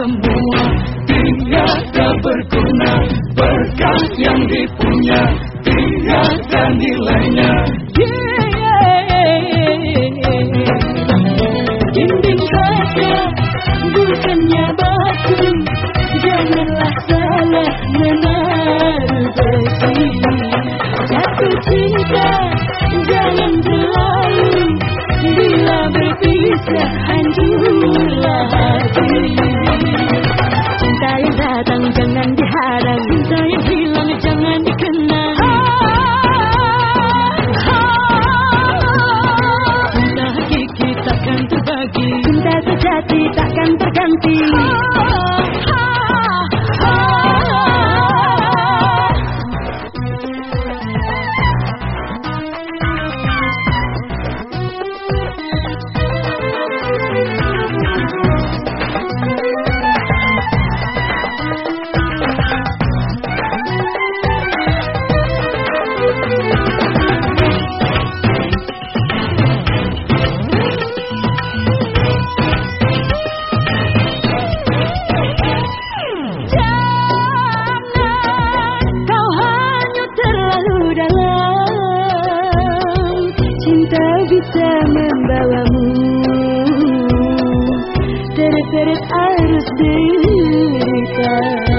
semua tiada berguna berkat yang dipunya tiada nilainya. Yeah. Dinding kaca bukannya batu Janganlah salah menaruh besi Jatuh cinta jangan terlalu Bila berpisah Cinta yang Serin to cerita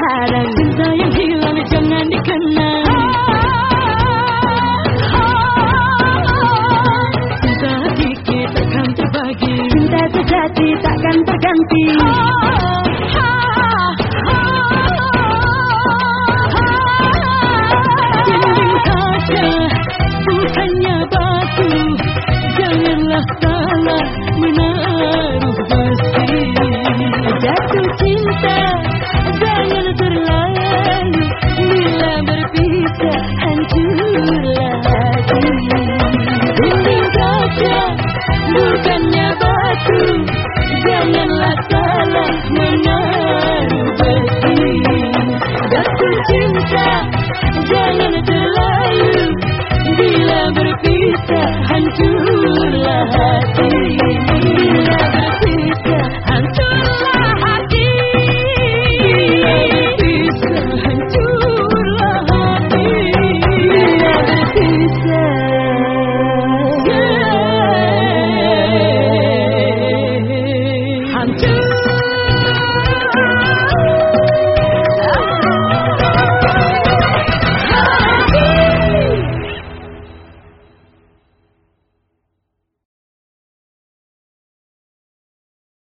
diharang Cinta yang hilang jangan dikenang Cinta hakiki takkan terbagi Cinta sejati takkan terganti Janganlah salah besi Jatuh cinta jangan terlalu. Bila berpisah hancurlah hati